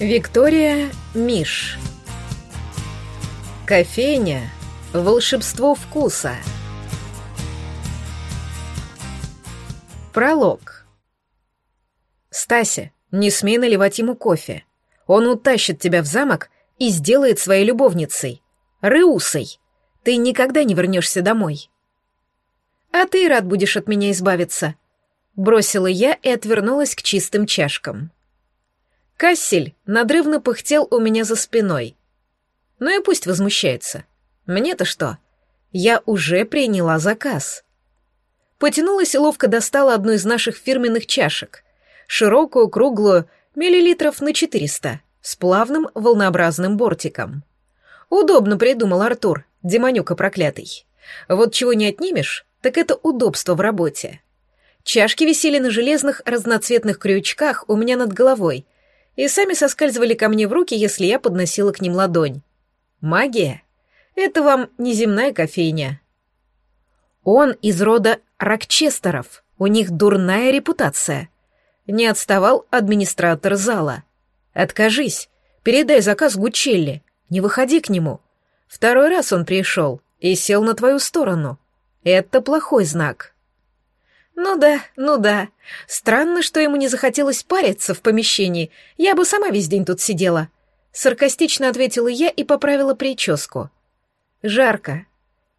Виктория Миш Кофейня Волшебство вкуса Пролог Стася, не смей наливать ему кофе. Он утащит тебя в замок и сделает своей любовницей. Рыусой. Ты никогда не вернешься домой. А ты рад будешь от меня избавиться. Бросила я и отвернулась к чистым чашкам. Кассель надрывно пыхтел у меня за спиной. Ну и пусть возмущается. Мне-то что? Я уже приняла заказ. Потянулась и ловко достала одну из наших фирменных чашек. Широкую, круглую, миллилитров на 400, с плавным волнообразным бортиком. Удобно придумал Артур, демонюка проклятый. Вот чего не отнимешь, так это удобство в работе. Чашки висели на железных разноцветных крючках у меня над головой — и сами соскальзывали ко мне в руки, если я подносила к ним ладонь. Магия? Это вам не земная кофейня. Он из рода Рокчестеров, у них дурная репутация. Не отставал администратор зала. Откажись, передай заказ Гучелли, не выходи к нему. Второй раз он пришел и сел на твою сторону. Это плохой знак. «Ну да, ну да. Странно, что ему не захотелось париться в помещении. Я бы сама весь день тут сидела». Саркастично ответила я и поправила прическу. «Жарко.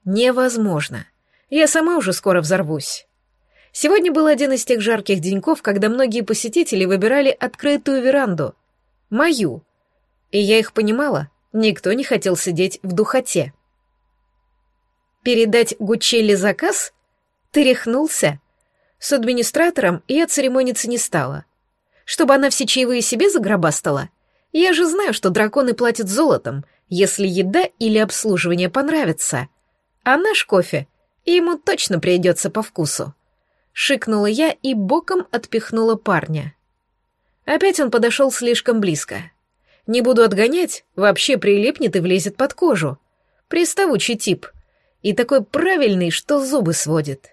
Невозможно. Я сама уже скоро взорвусь». Сегодня был один из тех жарких деньков, когда многие посетители выбирали открытую веранду. Мою. И я их понимала, никто не хотел сидеть в духоте. «Передать Гучелли заказ? Ты рехнулся?» С администратором я церемониться не стала. Чтобы она все чаевые себе загробастала. Я же знаю, что драконы платят золотом, если еда или обслуживание понравится. А наш кофе ему точно придется по вкусу. Шикнула я и боком отпихнула парня. Опять он подошел слишком близко. Не буду отгонять, вообще прилипнет и влезет под кожу. Приставучий тип. И такой правильный, что зубы сводит.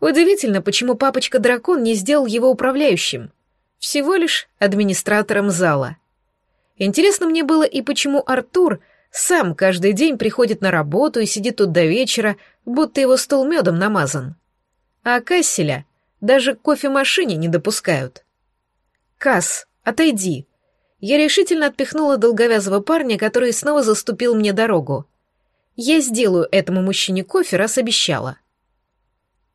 Удивительно, почему папочка-дракон не сделал его управляющим. Всего лишь администратором зала. Интересно мне было и почему Артур сам каждый день приходит на работу и сидит тут до вечера, будто его стол медом намазан. А Касселя даже к кофемашине не допускают. «Касс, отойди!» Я решительно отпихнула долговязого парня, который снова заступил мне дорогу. Я сделаю этому мужчине кофе, раз обещала.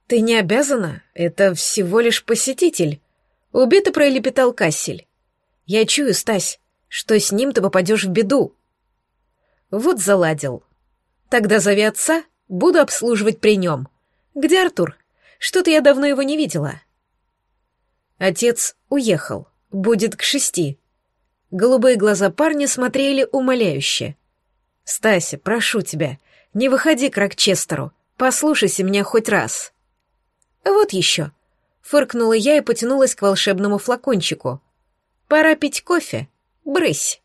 «Ты не обязана, это всего лишь посетитель», — убито пролепетал Кассель. «Я чую, Стась, что с ним ты попадешь в беду». Вот заладил. Тогда зови отца, буду обслуживать при нем. Где Артур? Что-то я давно его не видела. Отец уехал, будет к шести. Голубые глаза парня смотрели умоляюще. «Стася, прошу тебя, не выходи к Рокчестеру, послушайся меня хоть раз». «Вот еще!» — фыркнула я и потянулась к волшебному флакончику. «Пора пить кофе. Брысь!»